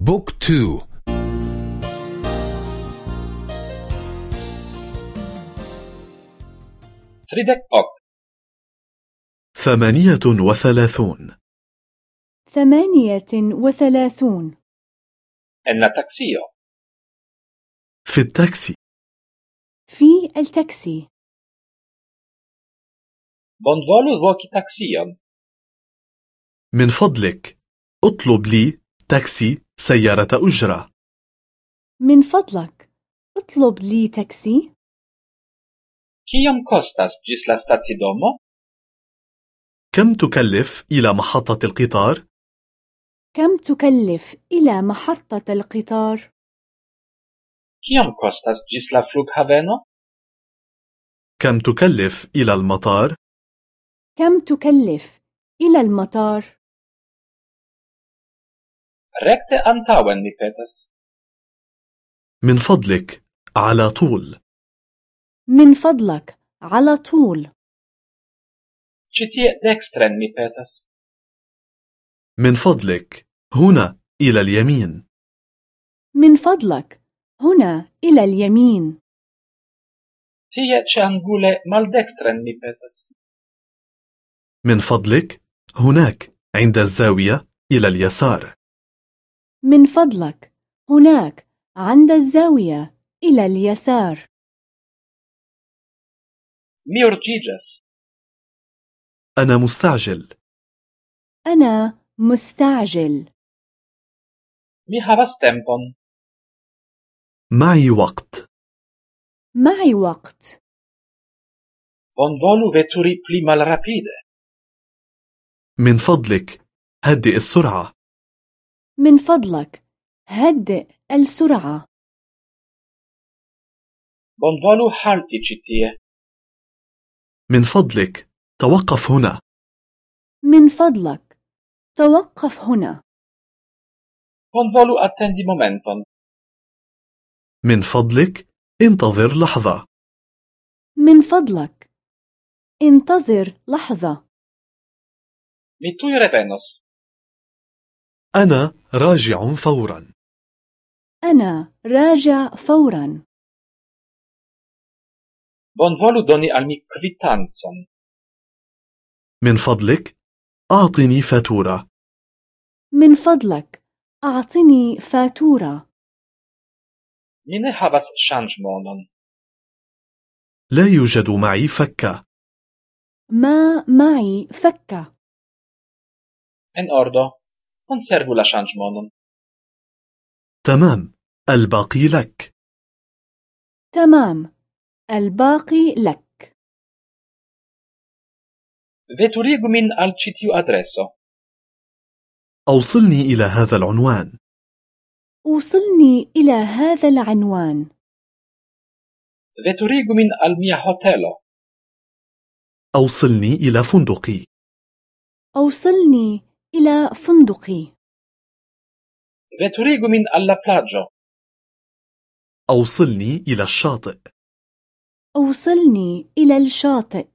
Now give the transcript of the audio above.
book two. Tridek ok. ثمانية وثلاثون. ثمانية وثلاثون. En taksio في التاكسي. في التاكسي. Bonvolu voki taksion من فضلك اطلب لي تاكسي سيارة أجرة. من فضلك اطلب لي تاكسي. Kiom kostas ĝis la stacidomo كم تكلف إلى محطة القطار؟ كم تكلف إلى محطة القطار؟ Kiom kostas ĝis la flughaveno كم تكلف إلى المطار؟ كم تكلف إلى المطار؟ Rekte antaŭen mi petas من فضلك على طول. من فضلك على طول. Ĉi tie dekstren mi petas من فضلك هنا إلى اليمين. من فضلك هنا إلى اليمين. Tie ĉe angulo maldekstren mi petas من فضلك هناك عند الزاوية إلى اليسار. من فضلك. هناك عند الزاوية إلى اليسار. Mi urĝiĝas أنا مستعجل. أنا مستعجل. Mi havas tempon معي وقت. معي وقت. Bonvolu veturi pli malrapide من فضلك. هدئ السرعة. من فضلك هدئ السرعة. Bonvolu halti ĉi tie من فضلك توقف هنا. من فضلك توقف هنا. Bonvolu atendi momenton من فضلك انتظر لحظة. من فضلك انتظر لحظة. Mi tuj revenos أنا راجع فورا. أنا راجع فورا. Bonvolu doni al mi kvitancon من فضلك أعطني فاتورة. من فضلك أعطني فاتورة. Mi ne havas ŝanĝmonon. لا يوجد معي فكة. ما معي فكة. En ordo, konservu la ŝanĝmonon. تمام الباقي لك تمام الباقي لك Veturigu min al ĉi tiu adreso. أوصلني إلى هذا العنوان وصلني إلى هذا العنوان Veturigu min al mia hotelo. أوصلني إلى فندقي أوصلني إلى فندقي Veturigu min al la plaĝo. أوصلني إلى الشاطئ. أوصلني إلى الشاطئ.